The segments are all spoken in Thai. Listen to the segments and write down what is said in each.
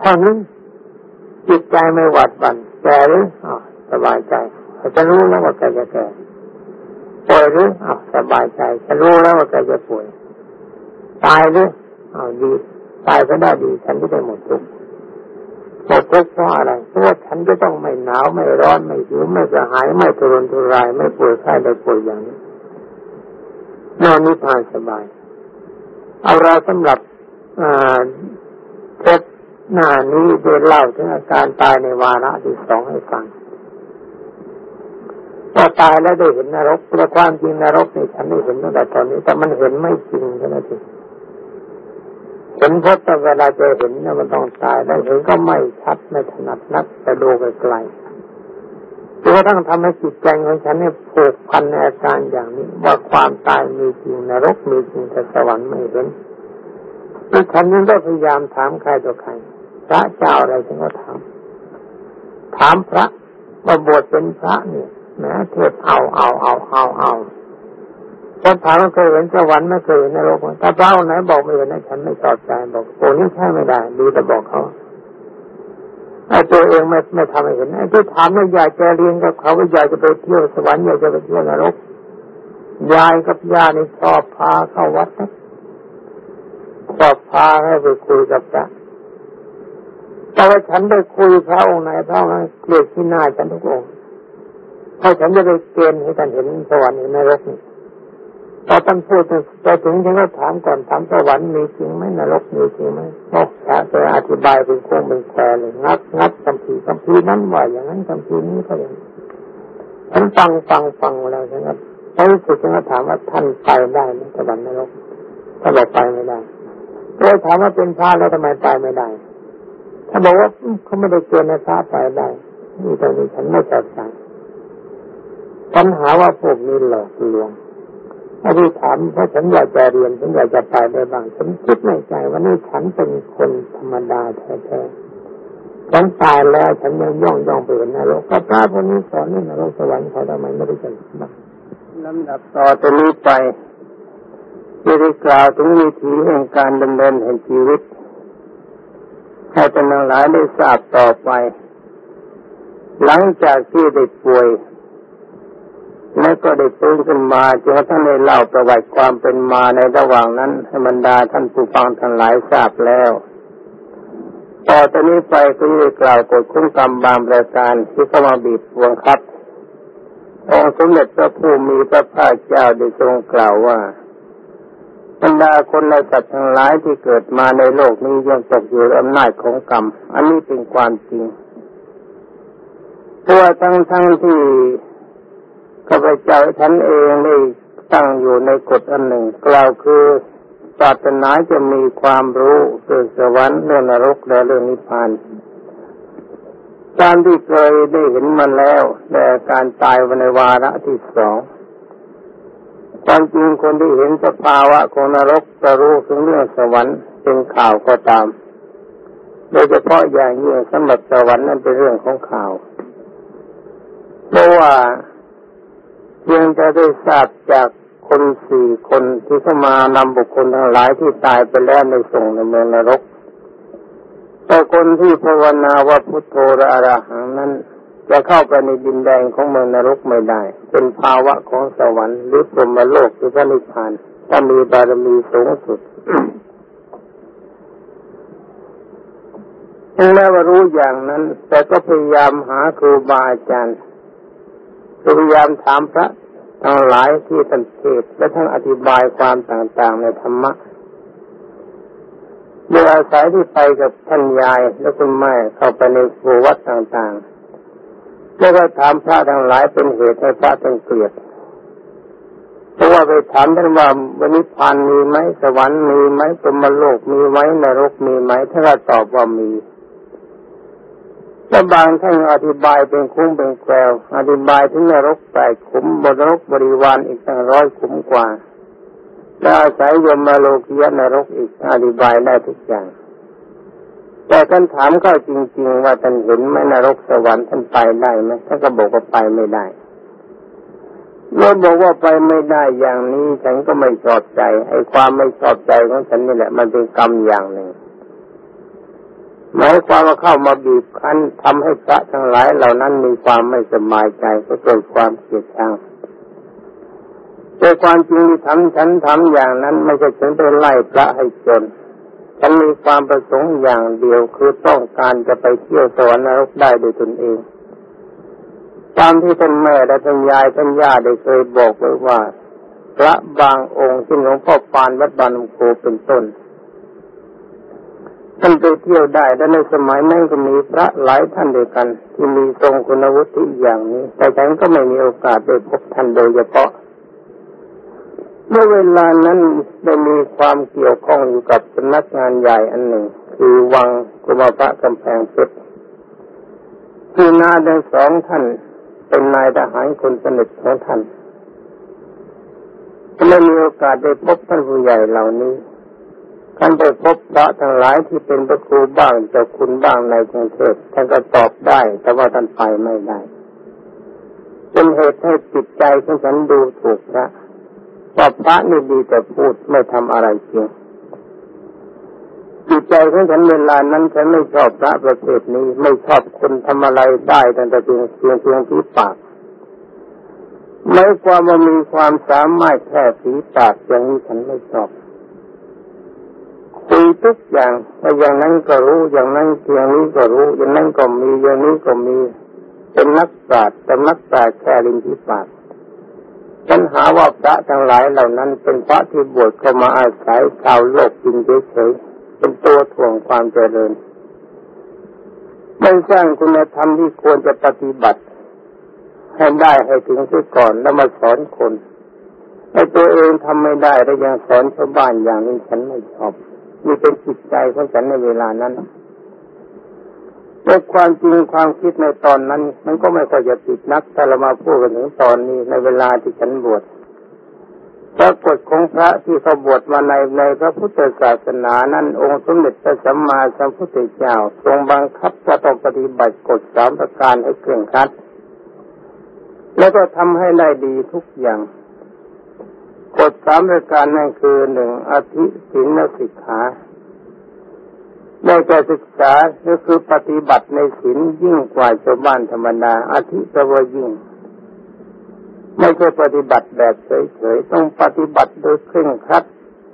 เท่านั้นจิตใจไม่หวัดบันแก่หรืออ๋อสบายใจจะรู้แล้วว่าแกจะแก่ป่วยหรืออ๋อสบายใจจะรู้แล้วว่าแกจะป่วยตายหรืออ๋อดีตายก็ได้ดีฉันก็ได้หมดทุกข์หมดทุกข์เพราะอะไรเพราะว่าฉันจะต้องไม่หนาวไม่ร้อนไม่หิวไม่กระหายไม่ทุรนทุรายไม่ป่วยไข้ได้ป่วยอย่างนี้นอนนิพพานสบาย เอาเราสำหรับ หน้านี้โดยเล่าถึงอาการตายในวาระที่สองให้ฟังพอตายแล้วได้เห็นนรกแต่ความจริงนรกนี่ฉันไม่เห็นตั้งแต่ตอนนี้แต่มันเห็นไม่จริงใช่ไหมทีเห็นเพราะแต่เวลาจะเห็นเนี่ยมันต้องตายแล้วเห็นก็ไม่ชัดไม่ถนัดนักแต่ดูไกลๆตัวทั้งทำให้จิตใจของฉันเนี่ยผูกพันในอาการอย่างนี้ ว่าความตายมีจริงนรกมีจริงแต่สวรรค์ไม่เห็นแล้วฉันนั้นก็พยายามถามใครต่อใคร พระเจ้าอะไรฉันก็ถามถามพระว่าบวชเป็นพระเนี่ยแม้เทศเอาเอาเอาเอาเอาคนถามว่าเคยเห็นสวรรค์ไม่เคยเห็นนรกถ้าเจ้าไหนบอกไม่เห็นนะฉันไม่ตอบใจบอกโอ้นี่ใช่ไม่ได้ดีแต่บอกเขาไอ้ตัวเองไม่ไม่ทำให้เห็นไอ้ที่ถามว่าอยากจะเรียนกับเขาว่าอยากจะไปเที่ยวสวรรค์อยากจะไปเที่ยวนรกยายกับย่านี่ชอบพาเข้าวัดนะชอบพาให้ไปคุยกับพระ แต่ว่าฉันได้คุยพระองค์ไหนพระองค์นั้นเกลียดที่หน้าฉันทุกองค์ถ้าฉันจะไปเกณฑ์ให้ท่านเห็นสวรรค์ในรกนี่พอท่านพูดไปถึงฉันก็ถามก่อนถามสวรรค์มีจริงไหมนรกมีจริงไหมโอ้พระจะอธิบายเป็นโค้งเป็นแควเลยงัดงัดคำพีคำพีนั้นว่าอย่างนั้นคำพีนี้ก็อย่างฉันฟังฟังฟังแล้วฉันก็พอรู้สึกฉันก็ถามว่าท่านไปได้ไหมสวรรค์นรกถ้าบอกไปไม่ได้เลยถามว่าเป็นพระแล้วทำไมไปไม่ได้ ถ้าบอกว่าเขาไม่ได้เกณฑ์ในพระไปได้นี่ตรงนี้ฉันไม่เข้าใจปัญหาว่าพวกนี้หลอกลวงอธิษฐานเพราะฉันอยากจะเรียนฉันอยากจะไปได้บ้างฉันคิดในใจว่านี่ฉันเป็นคนธรรมดาแท้ๆฉันตายแล้วฉันยังย่องย่องไปเห็นนรกก็พระคนนี้สอนนี่นรกสวรรค์เขาทำไมไม่ได้จับ้างลำดับต่อจะนี้ไปจะได้กล่าวถึงวิถีแห่งการดำเนินแห่งชีวิต ให้เป็นหลายได้ทราบต่อไป หลังจากที่ได้ป่วย แล้วก็ได้ตื่นขึ้นมาจนทั่งได้เล่าประวัติความเป็นมาในระหว่างนั้นให้บรรดาท่านผู้ฟังทั้งหลายทราบแล้วต่อจากนี้ไปก็จะกล่าวกฎคุ้มกรรมบางประการที่เข้ามาบีบวงคับองค์สมเด็จพระผู้มีพระภาคเจ้าได้ทรงกล่าวว่า บรรดาคนในสัตว์ทั้งหลายที่เกิดมาในโลกนี้ยังตกอยู่อำนาจของกรรม อันนี้เป็นความจริงตัวทั้งทั้งที่ข้าพเจ้าท่านเองได้ตั้งอยู่ในกฎอันหนึ่ง กล่าวคือศาสนาจะมีความรู้เรื่องสวรรค์เรื่องนรกและเรื่องนิพพานตามที่เคยได้เห็นมาแล้วแต่การตายวันในวาระที่สอง ความจริงคนที่เห็นสภาวะของนรกจะรู้ถึงเรื่องสวรรค์เป็นข่าวก็ตาม โดยเฉพาะอย่างยิ่งสำหรับสวรรค์นั้นเป็นเรื่องของข่าว เพราะว่าเพียงจะได้ทราบจากคนสี่คนที่เข้ามานำบุคคลทั้งหลายที่ตายไปแล้วในส่งในเมืองนรกแต่คนที่ภาวนาว่าพุทโธระรหังนั้น จะเข้าไปในดินแดงของเมืองนรกไม่ได้ เป็นภาวะของสวรรค์หรือพรหมโลกหรือพระนิพพานถ้ามีบารมีสูงสุดถึงแม้ว่ารู้อย่างนั้น แต่ก็พยายามหาครูบาอาจารย์พยายามถามพระทั้งหลายที่ท่านเทศและทั้งอธิบายความต่างๆในธรรมะเมื่ออาศัยที่ไปกับท่านยายและคุณแม่เข้าไปในโบวัดต่างๆ แล้วก็ถามพระทั้งหลายเป็นเหตุให้พระต้องเกลียดเพราะว่าไปถามท่านว่าวันนี้พานมีไหมสวรรค์มีไหมสมโลกมีไหมนรกมีไหมถ้าเราตอบว่ามีแต่บางท่านอธิบายเป็นคุ้มเป็นแควอธิบายถึงนรกแปดขุมบนรกบริวารอีกตั้งร้อยขุมกว่าแล้วอาศัยยมมาโลกียนรกอีกอธิบายได้ทุกอย่าง แต่ท่านถามก็จริง ๆ ว่าท่านเห็นไหมนรกสวรรค์ท่านไปได้ไหมท่านก็บอกว่าไปไม่ได้เมื่อบอกว่าไปไม่ได้อย่างนี้ฉันก็ไม่ชอบใจไอ้ความไม่ชอบใจของฉันนี่แหละ มันเป็นกรรมอย่างหนึ่งหมายความว่าเข้ามาบีบคั้นทำให้พระทั้งหลายเหล่านั้นมีความไม่สบายใจก็เกิดความเกลียดชังแต่ความจริงที่ทำฉันทำอย่างนั้น ไม่ใช่ฉันไปไล่พระให้จน ฉันมีความประสงค์อย่างเดียวคือต้องการจะไปเที่ยวสวรรค์นรกได้โดยตนเอง ตามที่ท่านแม่และท่านยายท่านย่าได้เคยบอกไว้ว่า พระบางองค์ที่หลวงพ่อปานวัดบานโคเป็นต้นท่านไปเที่ยวได้และในสมัยนั้นก็มีพระหลายท่านเดียวกัน ที่มีทรงคุณวุฒิอย่างนี้ แต่ฉันก็ไม่มีโอกาสได้พบท่านโดยเฉพาะ เมื่อเวลานั้นได้มีความเกี่ยวข้องอยู่กับสำนักงานใหญ่อันหนึ่ง คือวังกุมภะกำแพงเพชรที่นาทั้งสองท่านเป็นนายทหารคนสนิทของท่านก็ไม่มีโอกาสได้พบท่านผู้ใหญ่เหล่านี้ท่านไปพบพระทั้งหลายที่เป็นพระครูบ้างเจ้าคุณบ้างในกรุงเทพท่านก็ตอบได้ แต่ว่าท่านไปไม่ได้เป็นเหตุให้จิตใจของฉันดูถูกพระ ว่าพระนี่ดีแต่พูดไม่ทำอะไรจริงจิตใจของฉันเวลานั้นฉันไม่ชอบพระประเภทนี้ ไม่ชอบคนทำอะไรได้แต่เพียงเพียงเพียงที่ปากไม่ความว่ามีความสามารถแค่สีปากอย่างนี้ฉันไม่ชอบคุยทุกอย่างว่าอย่างนั้นก็รู้อย่างนั้นอย่างนี้ก็รู้ อย่างนั้นก็มีอย่างนี้ก็มี เป็นนักปราชญ์แต่นักปราชญ์แค่ลินที่ปาก ปัญหาว่าพระทั้งหลายเหล่านั้น เป็นพระที่บวชเข้ามาอาศัยชาวโลกจริงเฉยๆเป็นตัวถ่วงความเจริญไม่สร้างคุณธรรมที่ควรจะปฏิบัติให้ได้ให้ถึงที่ก่อนแล้วมาสอนคนไอ้ตัวเองทำไม่ได้แล้วยังสอนชาวบ้านอย่างนี้ฉันไม่ชอบนี่เป็นจิตใจของฉันในเวลานั้น แต่ความจริงความคิดในตอนนั้น มันก็ไม่ค่อยจะติดนักแต่เรามาพูดกันถึงตอนนี้ในเวลาที่ฉันบวชพระกฎของพระที่เขาบวชมาในในพระพุทธศาสนานั้นองค์สมเด็จพระสัมมาสัมพุทธเจ้าทรงบังคับว่าต้องปฏิบัติกฎสามประการให้เคร่งครัด แล้วก็ทำให้ได้ดีทุกอย่างกฎสามประการนั่นคือหนึ่งอธิศีลสิกขา ได้แก่ศึกษาก็คือปฏิบัติในศีลยิ่งกว่าชาวบ้านธรรมดาอธิปวยิ่ง ไม่ใช่ปฏิบัติแบบเฉยๆต้องปฏิบัติโดยเคร่งครัด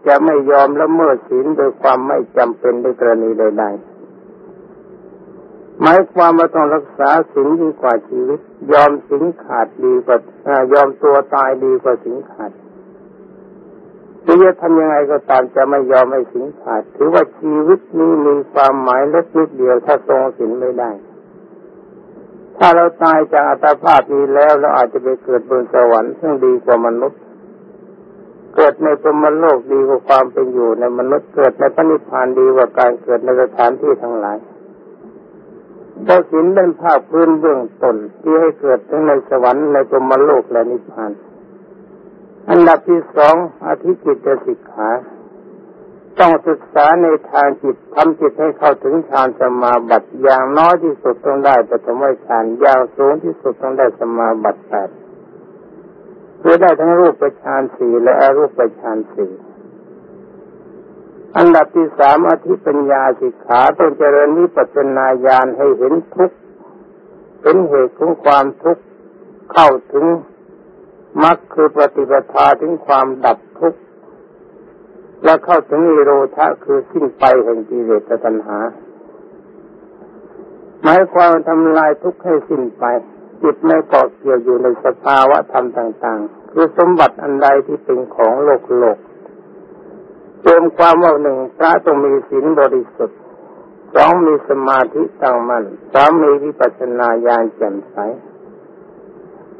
จะไม่ยอมละเมิดศีลโดยความไม่จำเป็นในกรณีใดๆหมายความว่าต้องรักษาศีลยิ่งกว่าชีวิต ยอมศีลขาดดีกว่ายอมตัวตายดีกว่าศีลขาด จะทำยังไงก็ตามจะไม่ยอมให้สิงขาด ถือว่าชีวิตนี้มีความหมายเล็กนิดเดียวถ้าทรงสินไม่ได้ ถ้าเราตายจากอัตภาพนี้แล้วเราอาจจะไปเกิดบนสวรรค์ซึ่งดีกว่ามนุษย์ เกิดในพรมโลกดีกว่าความเป็นอยู่ในมนุษย์เกิดในพระนิพพานดีกว่าการเกิดในสถานที่ทั้งหลายเพราะศีลเป็นภาพพื้นเบื้องต้นที่ให้เกิดทั้งในสวรรค์ในพรมโลกและนิพพาน อันดับที่สองอธิจิตสิกขาต้องศึกษาในทางจิตทำจิตให้เข้าถึงฌานสมาบัติอย่างน้อยที่สุดต้องได้ปฐมฌานอย่างสูงที่สุดต้องได้สมาบัติแปดเพื่อได้ทั้งรูปฌานสี่และอรูปฌานสี่อันดับที่สามอธิปัญญาสิกขาต้องเจริญวิปัสสนาญาณให้เห็นทุกข์เห็นเหตุของความทุกข์เข้าถึง มรรคคือปฏิปทาถึงความดับทุกข์และเข้าถึงนิโรธะคือสิ้นไปแห่งกิเลสตัณหา หมายความทำลายทุกข์ให้สิ้นไป จิตไม่เกาะเกี่ยวอยู่ในสภาวะธรรมต่าง ๆ คือสมบัติอันใดที่เป็นของโลกโลกรวมความว่าหนึ่งพระต้องมีศีลบริสุทธิ์สองมีสมาธิตั้งมัน่นสามมีวิปัสสนาญาณแจ่มใส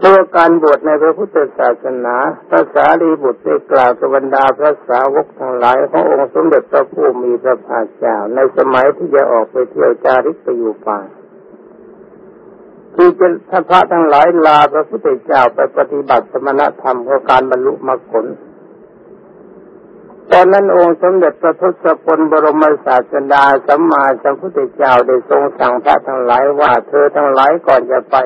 ตัวการบวชในพระพุทธศาสนาภาษาลีบุตรได้กล่าวกับบรรดาพระสาวกทั้งหลายขององค์สมเด็จพระผู้มีพระภาคเจ้าในสมัยที่จะออกไปเที่ยวจาริกไปอยู่ป่าคือจะท่านพระทั้งหลายลาพระพุทธเจ้าไปปฏิบัติสมณธรรมเพื่อการบรรลุมรรคผลตอนนั้นองค์สมเด็จพระทศพลบรมศาสดาสัมมาสัมพุทธเจ้าได้ทรงสั่งพระทั้งหลายว่าเธอทั้งหลายก่อนจะไป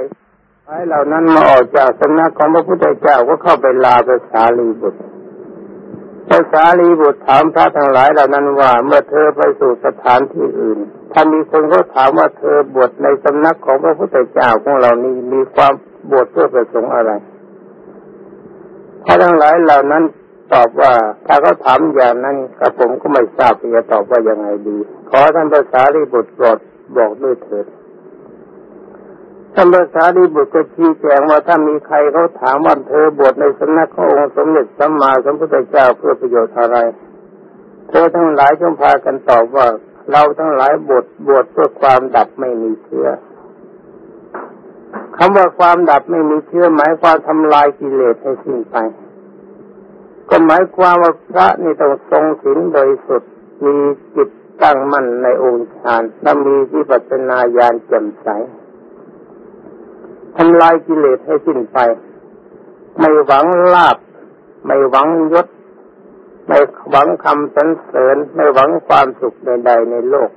ไอ้เหล่านั้นมาออกจากสำนักของพระพุทธเจ้าก็เข้าไปลาภาษาลีบุตรภาษาลีบุตรถามพระทั้งหลายเหล่านั้นว่า เมื่อเธอไปสู่สถานที่อื่น ถ้ามีคนเขาถามว่าเธอบวชในสำนักของพระพุทธเจ้าของเรานี้มีความบวชเพื่อประสงค์อะไรพระทั้งหลายเหล่านั้นตอบว่าถ้าเขาถามอย่างนั้นกระผมก็ไม่ทราบจะตอบว่ายังไงดี ขอท่านภาษาที่บทโปรดบอกด้วยเถิด ท่านภาษาดีบุตรก็ชี้แจงว่าถ้ามีใครเขาถามว่าเธอบวชในสำนักขององค์สมเด็จสัมมาสัมพุทธเจ้าเพื่อประโยชน์อะไร เธอทั้งหลายจงพากันตอบว่าเราทั้งหลายบวชบวชเพื่อความดับไม่มีเชื้อคำว่าความดับไม่มีเชื้อหมายความทำลายกิเลสให้สิ้นไป ก็หมายความว่าพระนี่ต้องทรงศีลโดยสุดมีจิตตั้งมั่นในองค์ฌานและมีวิปัสสนาญาณแจ่มใส ทำลายกิเลสให้สิ้นไป ไม่หวังลาบ ไม่หวังยศ ไม่หวังคำสรรเสริญ ไม่หวังความสุขใดๆในโลก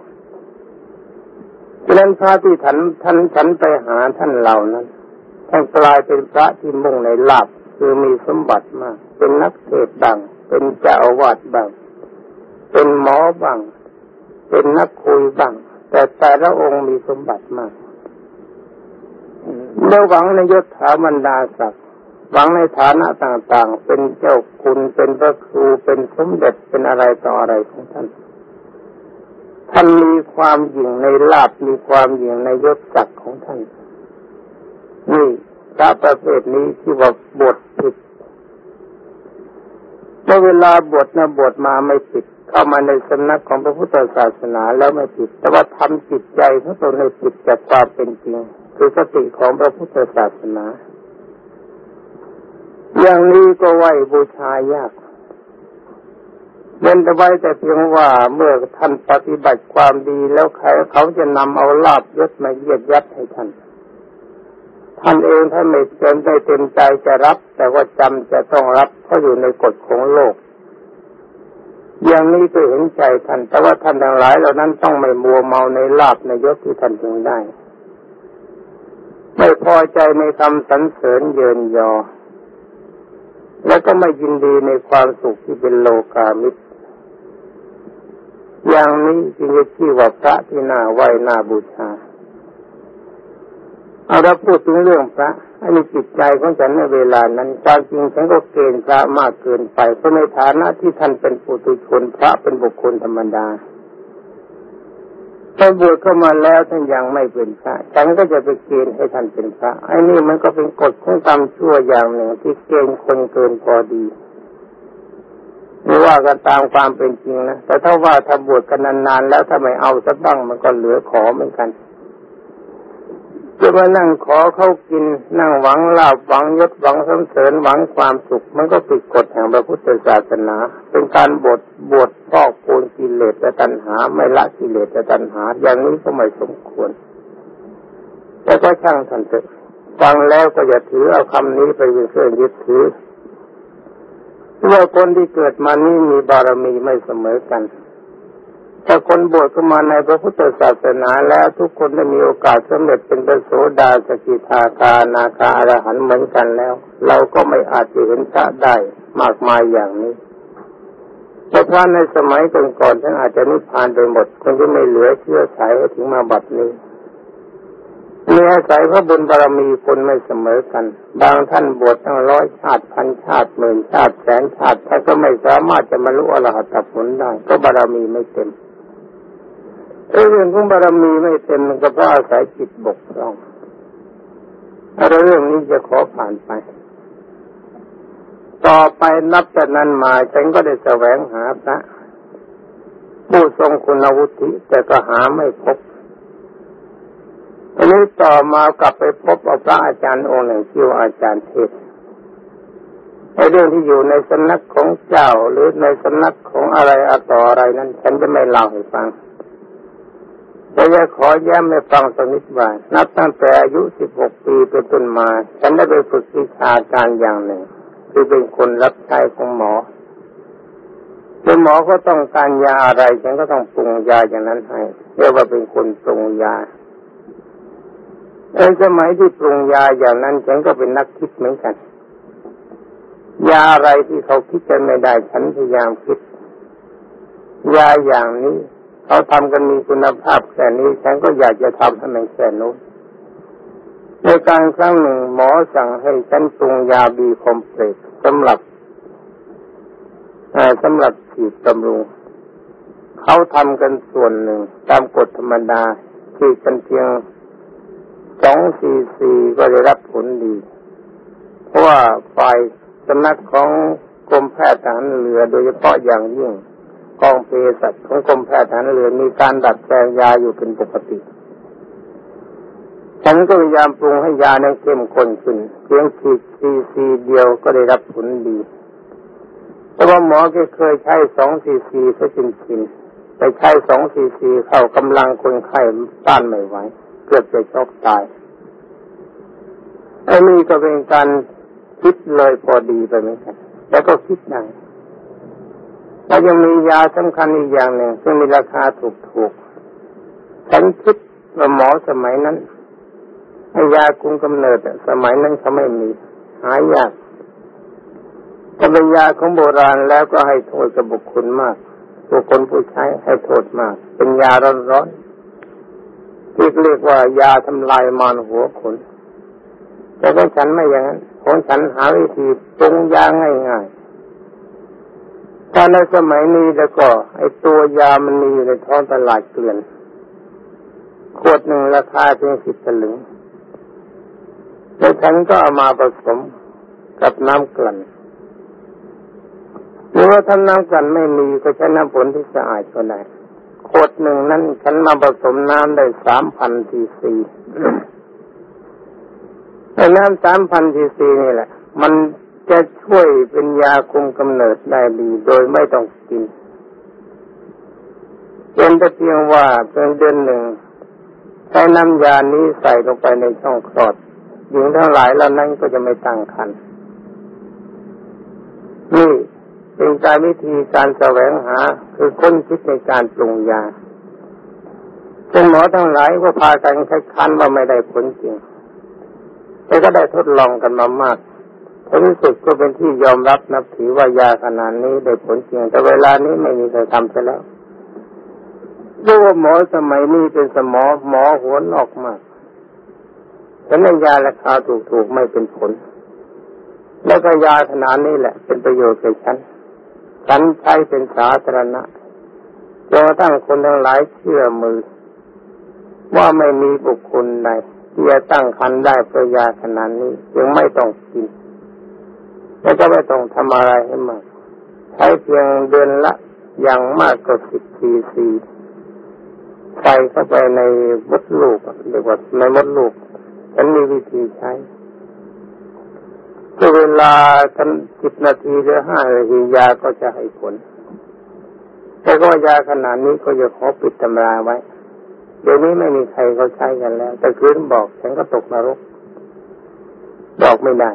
ฉะนั้นพระที่ท่านท่านฉันไปหาท่านเหล่านั้นท่านกลายเป็นพระที่มุ่งในลาบคือมีสมบัติมาก เป็นนักเทศบัง เป็นเจ้าอาวาสบังเป็นหมอบังเป็นนักคุยบังแต่แต่ละองค์มีสมบัติมาก แล้วหวังในยศถาบรรดาศักดิ์หวังในฐานะต่างๆ เป็นเจ้าคุณเป็นพระครูเป็นสมเด็จเป็นอะไรต่ออะไรของท่าน ท่านมีความหยิ่งในลาบมีความหยิ่งในยศศักดิ์ของท่าน นี่พระประเภทนี้ที่ว่าบทผิดเมื่อเวลาบทนะบทมาไม่ผิด เข้ามาในสำนักของพระพุทธศาสนาแล้วไม่ผิด แต่ว่าทำจิตใจของตนในผิดจากความเป็นจริง คือสติของพระพุทธศาสนา อย่างนี้ก็ไหวบูชายากเว้นแต่ไว้แต่เพียงว่าเมื่อท่านปฏิบัติความดีแล้วใครเขาจะนำเอาลาบยศมาเยียดยัดให้ท่าน ท่านเองถ้าไม่เต็มใจเต็มใจจะรับ แต่ว่าจำจะต้องรับเพราะอยู่ในกฎของโลก อย่างนี้ก็เห็นใจท่าน แต่ว่าท่านทั้งหลายเหล่านั้นต้องไม่มัวเมาในลาบในยศที่ท่านพึงได้ ไม่พอใจในคำสรรเสริญเยินยอ แล้วก็ไม่ยินดีในความสุขที่เป็นโลกามิตร อย่างนี้จึงจะชื่อว่าพระที่น่าไหวน่าบูชา เอาเราพูดถึงเรื่องพระอันนี้จิตใจของฉันในเวลานั้นความจริงฉันก็เกณฑ์พระมากเกินไปเพราะในฐานะที่ท่านเป็นปุถุชนพระเป็นบุคคลธรรมดาถ้าบวชเข้ามาแล้วท่านยังไม่เป็นพระฉันก็จะไปเกณฑ์ให้ท่านเป็นพระไอ้นี่มันก็เป็นกฎของกรรมชั่วอย่างหนึ่งที่เกณฑ์คนเกินพอดีไม่ว่ากันตามความเป็นจริงนะแต่ถ้าว่าถ้าบวชกันนานๆแล้วถ้าไม่เอาสักบ้างมันก็เหลือขอเหมือนกัน จะมานั่งขอเขากิน นั่งหวังลาบหวังยศหวังสมเสริญหวังความสุข มันก็ผิดกฎแห่งพระพุทธศาสนา เป็นการบทบวชพอกปูนกิเลสและตัณหา ไม่ละกิเลสและตัณหา อย่างนี้ก็ไม่สมควร แต่ก็ช่างท่านเถอะฟังแล้วก็อย่าถือเอาคำนี้ไปเป็นเครื่องยึดถือว่าคนที่เกิดมานี้มีบารมีไม่เสมอกัน ถ้าคนบวชเข้ามาในพระพุทธศาสนาแล้วทุกคนได้มีโอกาสสำเร็จเป็นพระโสดาสกิทาคานาคาอรหันเหมือนกันแล้ว เราก็ไม่อาจจะเห็นพระได้มากมายอย่างนี้เพราะพระในสมัยก่อนๆท่านอาจจะนิพพานไปหมดคนที่ไม่เหลือเชื่อสายถึงมาบัดนี้มีอาศัยพระบุญบารมีคนไม่เสมอกัน บางท่านบวชตั้งร้อยชาติพันชาติหมื่นชาติแสนชาติท่านก็ไม่สามารถจะมารู้อรหัตผลได้ ก็บารมีไม่เต็ม เรื่องของบารมีไม่เต็มมันก็เพราะอาศัยจิตบกพร่องอะไรเรื่องนี้จะขอผ่านไป ต่อไปนับจากนั้นมาฉันก็ได้แสวงหาพระผู้ทรงคุณวุฒิแต่ก็หาไม่พบทีนี้ต่อมากลับไปพบพระอาจารย์องค์หนึ่งชื่ออาจารย์เทศในเรื่องที่อยู่ในสำนักของเจ้าหรือในสำนักของอะไรอต่ออะไรนั้น ฉันจะไม่เล่าให้ฟัง แต่จะขอแย้มให้ฟังสักนิดว่านับตั้งแต่อายุสิบหกปีเป็นต้นมา ฉันได้ไปฝึกวิชาการอย่างหนึ่ง คือเป็นคนรับใช้ของหมอเป็นหมอก็ต้องการยาอะไร ฉันก็ต้องปรุงยาอย่างนั้นให้เรียกว่าเป็นคนปรุงยาในสมัยที่ปรุงยาอย่างนั้นฉันก็เป็นนักคิดเหมือนกัน ยาอะไรที่เขาคิดกันไม่ได้ ฉันพยายามคิด ยาอย่างนี้ เขาทำกันมีคุณภาพแค่นี้ฉันก็อยากจะทำให้มันแค่นู้นในการครั้งหนึ่งหมอสั่งให้ฉันปรุงยาบีคอมเพล็กซ์สำหรับสำหรับฉีดบำรุงเขาทำกันส่วนหนึ่ง ตามกฎธรรมดาฉีดกันเพียงสองซีซีก็ได้รับผลดี เพราะว่าฝ่ายสำนักของกรมแพทย์ทหารเรือโดยเฉพาะอย่างยิ่ง กองเภสัชของกรมแพทย์ทหารเรือมีการดัดแปลงยาอยู่เป็นปกติ ฉันก็พยายามปรุงให้ยานั้นเข้มข้นขึ้นเพียงฉีดซีซีเดียวก็ได้รับผลดี แต่ว่าหมอแกเคยใช้สองซีซีซะจนชินไปใช้สองซีซีเข้ากำลังคนไข้ต้านไม่ไหวเกือบจะช็อกตายไอ้นี่ก็เป็นการคิดเลยพอดีไปไหมครับแล้วก็คิดได้แล้วยังมียาสำคัญอีกอย่างหนึ่ง ซึ่งมีราคาถูกๆฉันคิดว่าหมอสมัยนั้นยาคุมกำเนิดสมัยนั้นเขาไม่มี หายากถ้าเป็นยาของโบราณแล้วก็ให้โทษกับบุคคลมากบุคคลผู้ใช้ให้โทษมาก เป็นยาร้อนๆที่เรียกว่ายาทำลายมารหัวขนแต่ของฉันไม่อย่างนั้นของฉันหาวิธีปรุงยาง่าย ถ้าในสมัยนี้แล้วก็ ไอตัวยามันมีอยู่ในท้องตลาดเกลื่อนขวดหนึ่งราคาเพียงสิบสลึงแล้วฉันก็เอามาผสมกับน้ำกลั่นหรือว่าถ้าน้ำกลั่นไม่มีก็ใช้น้ำฝนที่สะอาดก็ได้ขวดหนึ่งนั้นฉันมาผสมน้ำได้สามพันทีซีแต่น้ำสามพันทีซีนี่แหละ มัน จะช่วยเป็นยาคุมกำเนิดได้ดีโดยไม่ต้องกินเป็นแต่เพียงว่าเป็นเดือนหนึ่งใช้น้ำยานี้ใส่ลงไปในช่องคลอดหญิงทั้งหลายแล้วนั้นก็จะไม่ตั้งครรภ์นี่เป็นการวิธีการแสวงหาคือค้นคิดในการปรุงยาคุณหมอทั้งหลายก็พากันคัดค้านว่าไม่ได้ผลจริงแต่ก็ได้ทดลองกันมามาก ผลสุดก็เป็นที่ยอมรับนับถือว่ายาขนาดนี้ได้ผลจริงแต่เวลานี้ไม่มีใครทำไปแล้วดูว่าหมอสมัยนี้เป็นสมอหมอหัวนอกมากฉันนยาราคาถูกๆไม่เป็นผล แล้วก็ยาขนาดนี้แหละ เป็นประโยชน์แก่ฉัน ฉันใช้เป็นสาธารณะจนกระทั่งคนทั้งหลายเชื่อมือ ว่าไม่มีบุคคลใดที่จะตั้งคันได้เพราะยาขนาดนี้ยังไม่ต้องกิน แล้วก็ไม่ต้องทำอะไรให้มากใช้เพียงเดือนละอย่างมากก็สิบซีซีใส่เข้าไปในมดลูกเรียกว่าในมดลูกฉันมีวิธีใช้ก็เวลาทันสิบนาทีหรือห้านาทียาก็จะให้ผล แต่ก็ยาขนาดนี้ก็จะขอปิดตำราไว้ เดี๋ยวนี้ไม่มีใครเขาใช้กันแล้ว แต่คืนบอกฉันก็ตกนรก บอกไม่ได้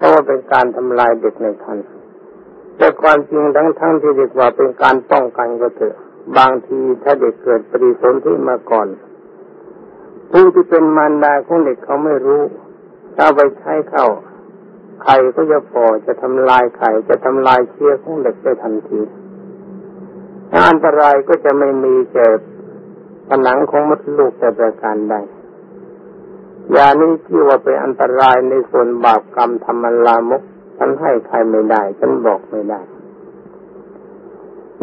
เพราะว่าเป็นการทำลายเด็กในคันแต่ความจริงทั้งทั้งที่เรียกว่าเป็นการป้องกันก็เถอะ บางทีถ้าเด็กเกิดปริสนธิมาก่อนผู้ที่เป็นมารดาของเด็กเขาไม่รู้ ถ้าไปใช้เข้าไข่ก็จะพอจะทำลายไข่จะทำลายเชื้อของเด็กได้ทันทีอันตรายก็จะไม่มีแก่ผนังของมดลูกแต่ประการใด ยานี้ที่ว่าเป็นอันตรายในส่วนบาปกรรมธรรมลามกฉันให้ใครไม่ได้ ฉันบอกไม่ได้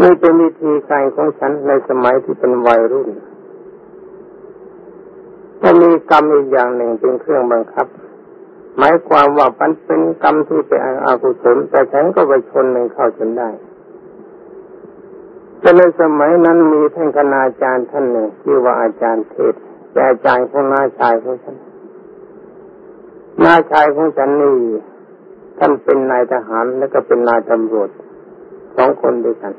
นี่เป็นวิธีการของฉันในสมัยที่เป็นวัยรุ่นมันมีกรรมอีกอย่างหนึ่งเป็นเครื่องบังคับ หมายความว่ามันเป็นกรรมที่เป็นอกุศลแต่ฉันก็ไปชนหนึ่งเข้าจนได้แต่ในสมัยนั้นมีท่านคณาจารย์ท่านหนึ่งที่ว่าอาจารย์เทศแต่อาจารย์ของน้าชายของฉัน น้าชายของฉันนี่ท่านเป็นนายทหารแล้วก็เป็นนายตำรวจสองคนด้วยกัน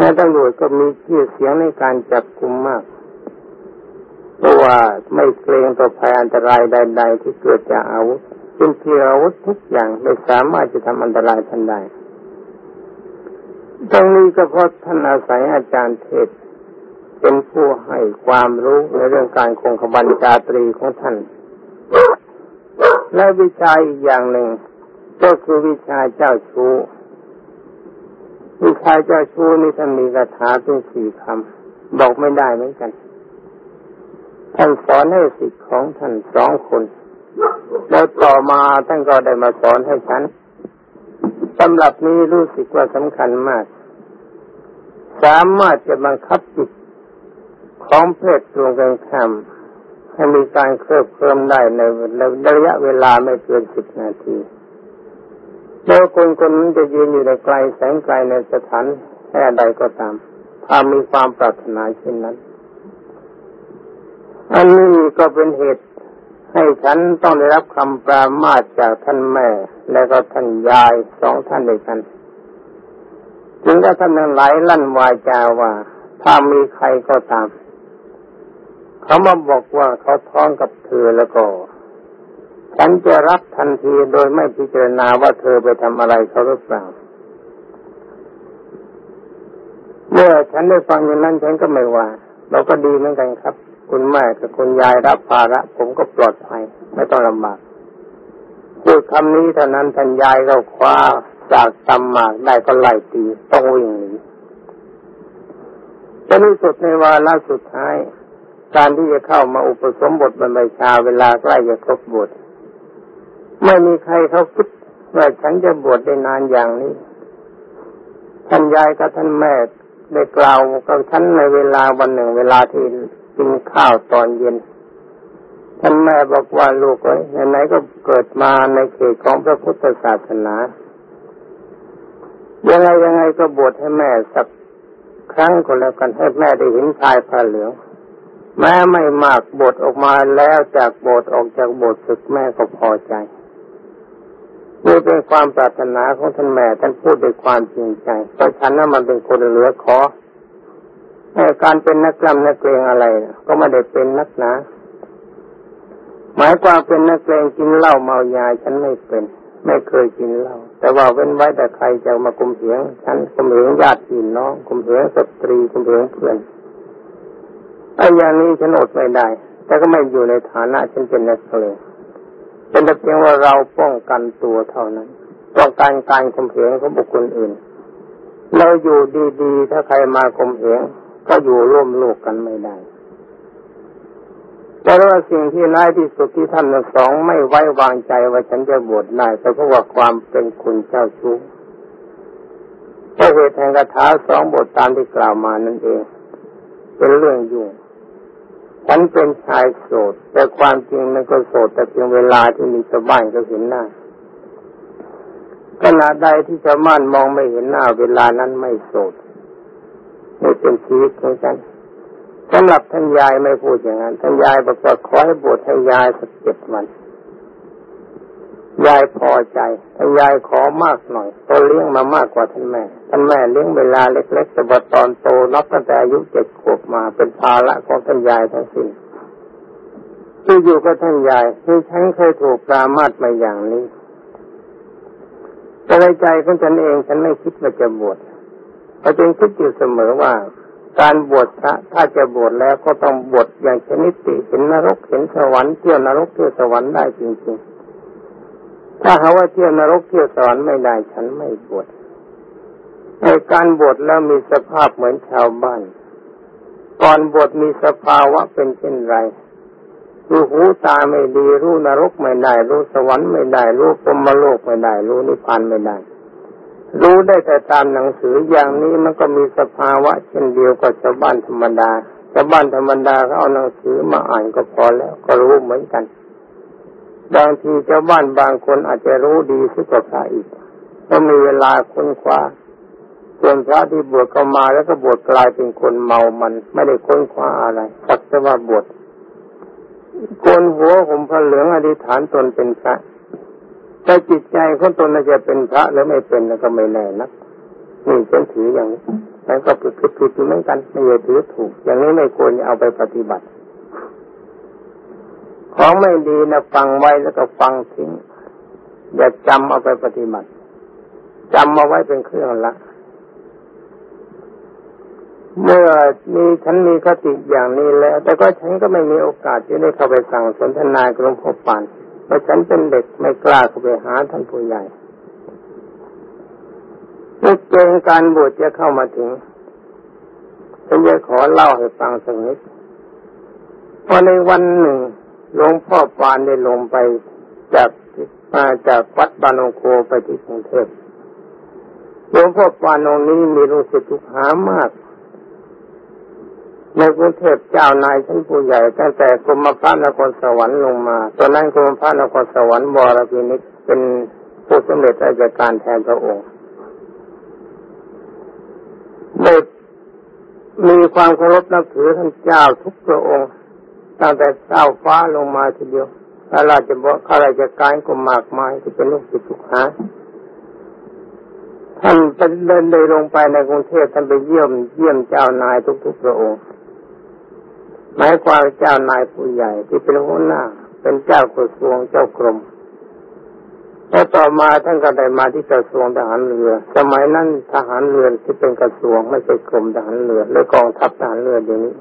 นายตำรวจก็มีชื่อเสียงในการจับกุมมาก เพราะว่าไม่เกรงต่อภัยอันตรายใด ๆ ที่เกิดจากอาวุธเป็นเพียอาวุธทุกอย่างไม่สามารถจะทำอันตรายท่านได้ตรงนี้ก็เพราะท่านอาศัยอาจารย์เทศ เป็นผู้ให้ความรู้ในเรื่องการคงขบัญชาตรีของท่าน และวิชาอีกอย่างหนึ่ง ก็คือวิชาเจ้าชู้ผู้ชาเจ้าชู้นี่ท่านมีคาถาเป็นสี่คำบอกไม่ได้เหมือนกันท่านสอนให้สิทธิ์ของท่านสองคน แล้วต่อมาท่านก็ได้มาสอนให้ฉันสำหรับนี้รู้สึกว่าสำคัญมาก สามารถจะบังคับจิตของเพศตรงกันข้าม ให้มีการเคลิบเคลิ้มได้ในระยะเวลาไม่เกินสิบนาทีแล้วคนคนนั้นจะยืนอยู่ในไกลแสงไกลในสถานแค่ใดก็ตาม ถ้ามีความปรารถนาเช่นนั้น อันนี้ก็เป็นเหตุให้ฉันต้องได้รับคำปรามาสจากท่านแม่ และก็ท่านยายสองท่านด้วยกัน จึงได้ท่านนั้นหลายลั่นวาจาว่า ถ้ามีใครก็ตาม เขามาบอกว่าเขาท้องกับเธอแล้วก็ ฉันจะรับทันทีโดยไม่พิจารณาว่าเธอไปทำอะไรเขาหรือเปล่าเมื่อฉันได้ฟังอย่างนั้นฉันก็ไม่ว่า เราก็ดีเหมือนกันครับ คุณแม่กับคุณยายรับภาระ ผมก็ปลอดภัยไม่ต้องลำบากพูดคำนี้เท่านั้นท่านยายก็คว้าจากตำหมากได้ก็ไล่ตีต้องวิ่งหนีจนที่สุดในวาระสุดท้าย การที่จะเข้ามาอุปสมบทบรรพชาเวลาใกล้จะครบบทไม่มีใครเขาคิดว่าฉันจะบวชได้นานอย่างนี้ ท่านยายกับท่านแม่ได้กล่าวกับฉันในเวลาวันหนึ่งเวลาที่กินข้าวตอนเย็น ท่านแม่บอกว่าลูกเอ้ยไหนๆก็เกิดมาในเขตของพระพุทธศาสนา ยังไงยังไงก็บวชให้แม่สักครั้งก็แล้วกันให้แม่ได้เห็นชายผ้าเหลือง แม้ไม่มากบทออกมาแล้วจากบทออกจากบทศึกแม่ก็พอใจนี่เป็นความปรารถนาของท่านแม่ท่านพูดด้วยความจริงใจเพราะฉันนั้นมันเป็นคนเหลือขอการเป็นนักกรรมนักเกรงอะไร ก็ไม่ได้เป็นนักหนาหมายความเป็นนักเกรงกินเหล้าเมายาฉันไม่เป็น ไม่เคยกินเหล้าแต่ว่าเว้นไว้แต่ใครจะมากุมเหงฉันกุมเหงญาติพี่น้องกุมเหงสตรีกุมเหงเพื่อน ไอ้อย่างนี้ฉันอดไม่ได้ แต่ก็ไม่อยู่ในฐานะฉันเป็นนักเลงเป็นแต่เพียงว่าเราป้องกันตัวเท่านั้นป้องกันการข่มเหงของบุคคลอื่น เราอยู่ดีๆ ถ้าใครมาข่มเหงก็อยู่ร่วมโลกกันไม่ได้แต่ว่าสิ่งที่ร้ายที่สุดที่ท่านทั้งสองไม่ไว้วางใจว่าฉันจะบวชได้แต่เพราะว่าความเป็นคุณเจ้าชู้เพราะเหตุแห่งคาถาสองบทตามที่กล่าวมานั่นเอง เป็นเรื่องยุ่ง ฉันเป็นชายโสด แต่ความจริงมันก็โสดแต่เพียงเวลาที่มีชาวบ้านก็เห็นหน้าขณะใดที่ชาวบ้านมองไม่เห็นหน้า เวลานั้นไม่โสดนี่เป็นชีวิตของฉันสำหรับท่านยายไม่พูดอย่างนั้นท่านยายบอกว่าขอให้บวชให้ยายสักเจ็ดวัน ยายพอใจท่ยายขอมากหน่อยโตเลี้ยงมามากกว่าท่านแม่ท่านแม่เลี้ยงเวลาเล็กๆแต่ว่าตอนโตนับตั้งแต่อายุเจ็ดขวบมาเป็นภาระของท่านยายทั้งสิ้นที่อยู่กับท่านยายที่ฉันเคยถูกปรามาสมาอย่างนี้แต่ในใจของฉันเองฉันไม่คิดว่าจะบวชแต่จึงคิดอยู่เสมอว่า การบวชพระถ้าจะบวชแล้วก็ต้องบวชอย่างชนิดติเห็นนรกเห็นสวรรค์เที่ยวนรกเที่ยวสวรรค์ได้จริงๆ ถ้าหาว่าเที่ยวนรกเที่ยวสวรรค์ไม่ได้ฉันไม่บวชในการบวชแล้วมีสภาพเหมือนชาวบ้านก่อนบวชมีสภาวะเป็นเช่นไรรู้หูตาไม่ดีรู้นรกไม่ได้รู้สวรรค์ไม่ได้รู้พรมโลกไม่ได้รู้นิพพานไม่ได้ รู้ได้แต่ตามหนังสืออย่างนี้มันก็มีสภาวะ เช่นเดียวกับชาวบ้านธรรมดาชาวบ้านธรรมดาเขาเอาหนังสือมาอ่านก็พอแล้วก็รู้เหมือนกัน บางทีเจ้าบ้านบางคนอาจจะรู้ดีสุดกว่าพระอีกต้องมีเวลาค้นคว้าส่วนพระที่บวชเข้ามาแล้วก็บวชกลายเป็นคนเมามัน ไม่ได้ค้นคว้าอะไรสักแต่ว่าบวชโกนหัวผมพระเหลืองอธิษฐานตนเป็นพระแต่จิตใจของตนจะเป็นพระแล้วไม่เป็นก็ไม่แน่นะนี่ฉันถืออย่างนี้แล้วก็ผิดผิดเหมือนกันไม่ถือถูก อย่างนี้ไม่ควรเอาไปปฏิบัติ ของไม่ดีนะฟังไว้แล้วก็ฟังทิ้ง อย่าจำเอาไปปฏิบัติจำเอาไว้เป็นเครื่องละเมื่อมีฉันมีคติอย่างนี้แล้ว แต่ก็ฉันก็ไม่มีโอกาสที่ได้เข้าไปสั่งสนทนากับหลวงพ่อปานเพราะฉันเป็นเด็กไม่กล้าเข้าไปหาท่านผู้ใหญ่เมื่อเกณฑ์การบวชจะเข้ามาถึงฉันจะขอเล่าให้ฟังสักนิดพอในวันหนึ่ง หลวงพ่อปานได้ลงไปจากมาจากวัดบานองโคไปที่กรุงเทพหลวงพ่อปานองนี้มีลูกศิษย์ทุกหามาก ในกรุงเทพเจ้านายชั้นผู้ใหญ่ตั้งแต่กรมพระนครสวรรค์ลงมา ตอนนั้นกรมพระนครสวรรค์บรพินิกเป็นผู้สำเร็จราชการแทนพระองค์ได้มีความเคารพนับถือท่านเจ้าทุกพระองค์ ตั้งแต่เจ้าฟ้าลงมาทีเดียวข้าราชบข้าราชการก็มากมายที่เป็นลูกศิษย์ลูกหาท่านเป็นเดินเลยลงไปในกรุงเทพท่านไปเยี่ยมเยี่ยมเจ้านายทุกๆพระองค์หมายความเจ้านายผู้ใหญ่ที่เป็นหัวหน้า เป็นเจ้ากระทรวงเจ้ากรมแล้วต่อมาท่านก็ได้มาที่กระทรวงทหารเรือ สมัยนั้นทหารเรือที่เป็นกระทรวงไม่ใช่กรมทหารเรือหรือกองทัพทหารเรือเดี๋ยวนี้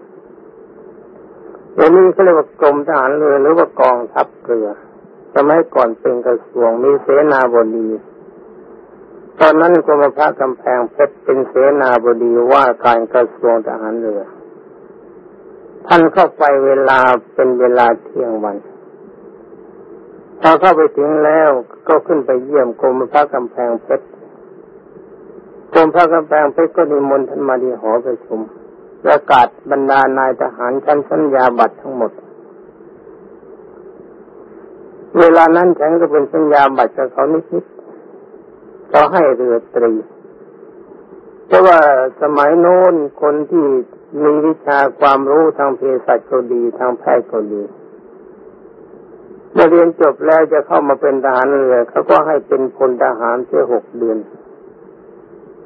เดี๋ยวนี้เขาเรียกว่ากรมทหารเรือหรือว่ากองทัพเรือสมัยก่อนเป็นกระทรวงมีเสนาบดีตอนนั้นกรมพระกำแพงเพชรเป็นเสนาบดีว่าการกระทรวงทหารเรือ ท่านเข้าไปเวลาเป็นเวลาเที่ยงวันพอเข้าไปถึงแล้วก็ขึ้นไปเยี่ยมกรมพระกำแพงเพชรกรมพระกำแพงเพชรก็นิมนต์ท่านมาที่หอประชุม ประกาศบรรดานายทหารชั้นสัญญาบัตรทั้งหมด เวลานั้นฉันก็เป็นสัญญาบัตรกับเขานิดๆเขาให้เรือตรีเพราะว่าสมัยโน้นคนที่มีวิชาความรู้ทางเภสัชก็ดีทางแพทย์ก็ดีเมื่อเรียนจบแล้วจะเข้ามาเป็นทหารเรือเขาก็ให้เป็นพลทหารเพียหกเดือน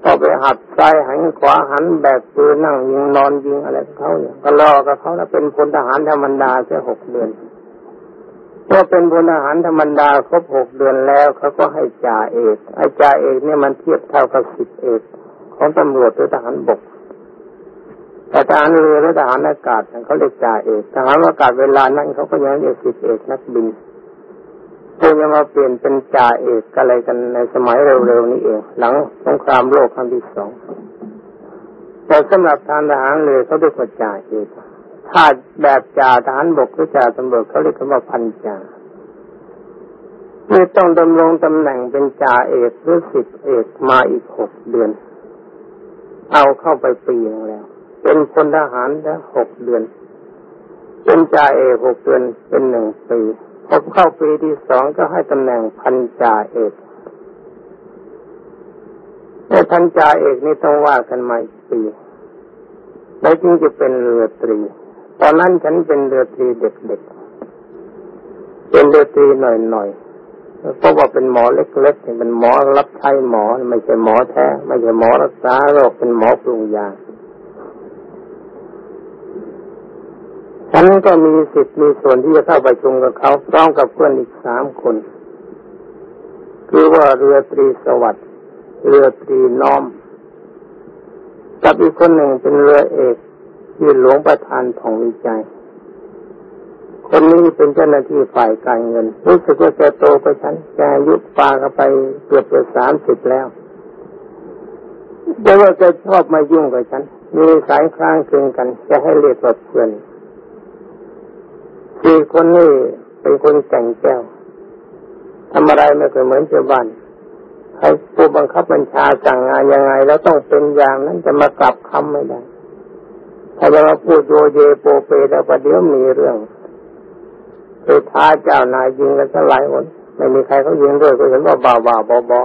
ก็ไปหัดซ้ายหันขวาหันแบกปืนนั่งยิงนอนยิงอะไรเขาเนี่ยก็รอกับเขาแล้วเป็นพลทหารธรรมดาแค่หกเดือนเมื่อเป็นพลทหารธรรมดาครบหกเดือนแล้วเขาก็ให้จ่าเอกไอ้จ่าเอกเนี่ยมันเทียบเท่ากับสิบเอกของตำรวจหรือทหารบกแต่ทหารเรือและทหารอากาศเขาเรียกจ่าเอกทหารอากาศเวลานั้นเขาก็ยังเรียกสิบเอกนักบิน พวกยังมาเปลี่ยนเป็นจ่าเอกอะไรกันในสมัยเร็วๆนี้เอง หลังสงครามโลกครั้งที่สองแต่สำหรับทางทหารเรือเขาเรียกว่าจ่าเอกถ้าแบบจ่าทหารบกหรือจ่าตำรวจเขาเรียกว่าพันจ่าเมื่ต้องดำรงตำแหน่งเป็นจ่าเอกหรือสิบเอกมาอีกหกเดือน เอาเข้าไปปีนึงแล้ว เป็นพลทหารแล้วหกเดือน เป็นจ่าเอกหกเดือนเป็นหนึ่งปี พอเข้าปีที่สองก็ให้ตำแหน่งพันจ่าเอกแต่พันจ่าเอกนี่ต้องว่ากันมาอีกปีแล้วจึงจะเป็นเรือตรี ตอนนั้นฉันเป็นเรือตรีเด็กๆ เป็นเรือตรีหน่อยๆเพราะว่าเป็นหมอเล็กๆเป็นหมอรับใช้หมอ ไม่ใช่หมอแท้ ไม่ใช่หมอรักษาโรค เป็นหมอปรุงยา ฉันก็มีสิทธิ์มีส่วนที่จะเข้าไปชุมกับเขาพร้อมกับเพื่อนอีกสามคน คือว่าเรือตรีสวัสดิ์เรือตรีน้อมกับอีกคนหนึ่งเป็นเรือเอกที่หลวงประธานของวิจัย คนนี้เป็นเจ้าหน้าที่ฝ่ายการเงิน รู้สึกว่าแกโตกว่าฉันแกอายุปาเข้าไปเกือบจะสามสิบแล้วแต่ว่าแกชอบมายุ่งกับฉัน มีสายคล้างคลึงกัน จะให้เรียกว่าเพื่อน สี่คนนี้เป็นคนแก่งแก้วทำอะไรไม่เคยเหมือนชาวบ้านใครผู้บังคับบัญชาสั่งงานยังไง แล้วต้องเป็นอย่างนั้นจะมากลับคำไม่ได้ถ้าจะมาพูดโยเยโปเปแล้วประเดี๋ยวมีเรื่องเคยท้าเจ้านายยิงกันสักหลายคนไม่มีใครเขายิงด้วยก็เห็นว่าบ่าวบ่าวบอบอ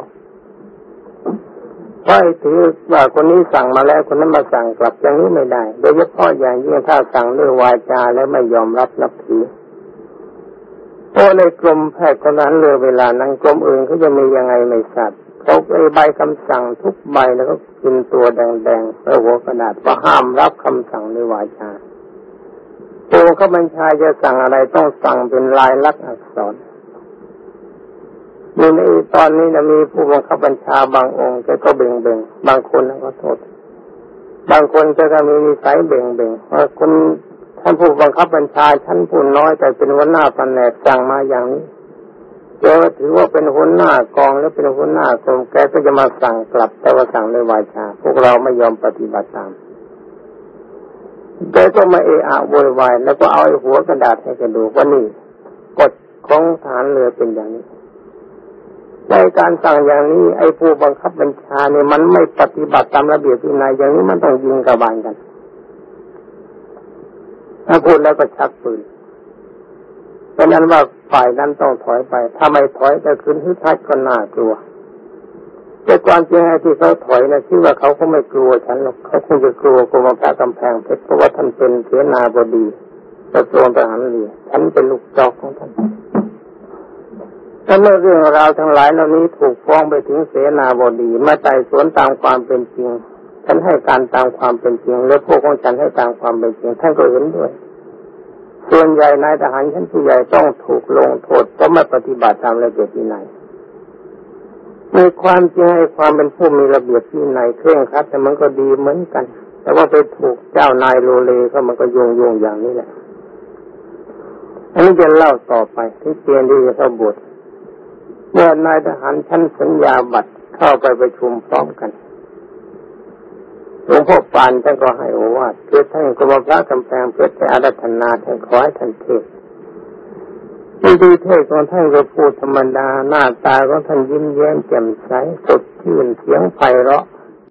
เพราะถือว่าคนนี้สั่งมาแล้วคนนั้นมาสั่งกลับอย่างนี้ไม่ได้ โดยเฉพาะอย่างยิ่งถ้าสั่งด้วยวาจาแล้วไม่ยอมรับนับถือเพราะในกรมแพทย์คนนั้นเลยเวลานั้นกรมอื่นเขาจะมียังไงไม่ทราบเขาไอใบคำสั่งทุกใบแล้วก็กินตัวแดงๆแล้วหัวกระดาษว่าห้ามรับคำสั่งด้วยวาจาตัวเขาบัญชาจะสั่งอะไรต้องสั่งเป็นลายลักษณ์อักษร มีในตอนนี้นะมีผู้บังคับบัญชาบางองค์แกก็เบ่งเบ่งบางคนก็โทษ บางคนแกก็มีนิสัยเบ่งเบ่งว่าคนท่านผู้บังคับบัญชาท่านผู้น้อยแต่เป็นวันหน้าแผนกสั่งมาอย่างนี้แกถือว่าเป็นหัวหน้ากองแล้วเป็นหัวหน้ากรมแกก็จะมาสั่งกลับ แต่ว่าสั่งในวาจาพวกเราไม่ยอมปฏิบัติตามแกก็มาเอะอะโวยวายแล้วก็เอาไอ้หัวกระดาษให้แกดูว่านี่กฎของฐานเรือเป็นอย่างนี้ ในการสั่งอย่างนี้ไอ้ผู้บังคับบัญชาเนี่ยมันไม่ปฏิบัติตามระเบียบที่นายอย่างนี้มันต้องยิงกระบาลกันถ้าพูดแล้วก็ชักปืนเพราะนั้นว่าฝ่ายนั้นต้องถอยไป ถ้าไม่ถอยจะขึ้นฮึดฮัดก็น่ากลัว แต่ความจริงที่เขาถอยนะคิดว่าเขาก็ไม่กลัวฉันหรอกเขาคงจะกลัวกรมพระกำแพงเพชรเพราะว่าท่านเป็นเสนาบดีกระทรวงทหารเรือฉันเป็นลูกจอกของท่าน ถ้าเมื่อเรื่องราวทั้งหลายเหล่านี้ถูกฟ้องไปถึงเสนาบดีมาไต่สวนตามความเป็นจริง ฉันให้การตามความเป็นจริง และพวกของฉันให้ตามความเป็นจริงท่านก็เห็นด้วย ส่วนใหญ่นายทหารชั้นผู้ใหญ่ต้องถูกลงโทษเพราะไม่ปฏิบัติตามระเบียบวินัยมีความจริงให้ความเป็นผู้มีระเบียบวินัยเคร่งครัดแต่มันก็ดีเหมือนกัน แต่ว่าไปถูกเจ้านายโลเลก็มันก็โยงโยงอย่างนี้แหละอันนี้จะเล่าต่อไปที่เตียนที่จะเข้าบท เมื่อนายทหารชั้นสัญญาบัตรเข้าไปประชุมพร้อมกันหลวงพ่อปานท่านก็ให้โอวาทคือท่านกรมพระกำแพงเพชรอารัธนาท่านขอให้ท่านเทศวิธีเทศของท่านก็พูดธรรมดาหน้าตาของท่านยิ้มแย้มแจ่มใสสดชื่นเสียงไพเราะ